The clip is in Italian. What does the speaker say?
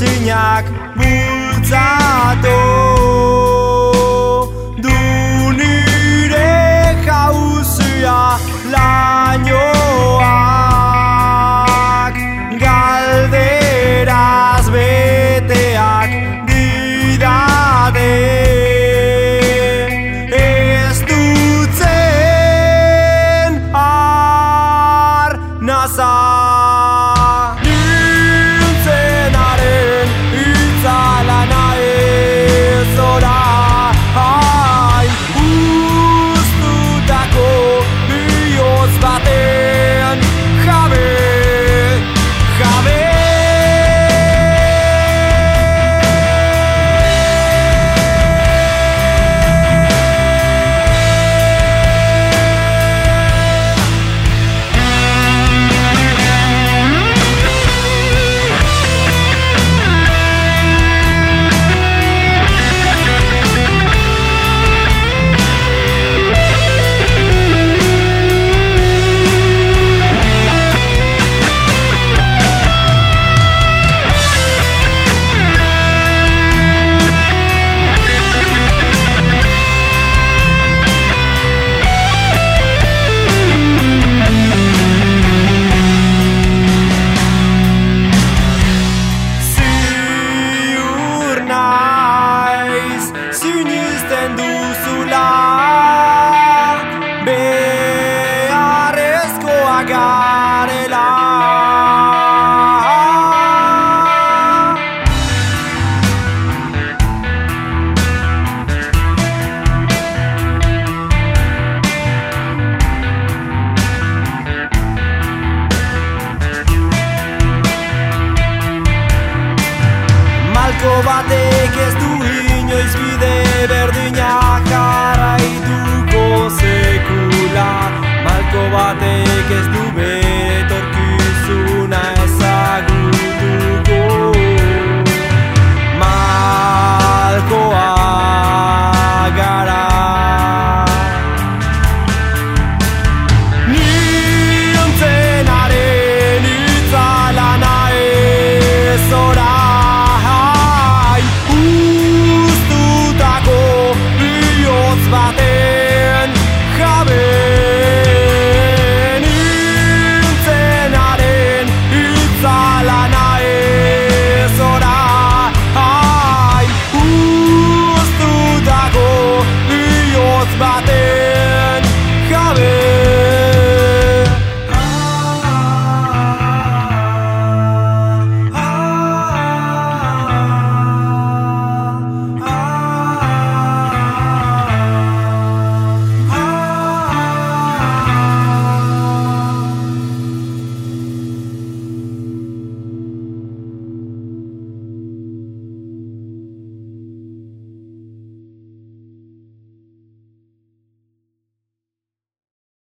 Ziniak muta pagare là. Malcovate che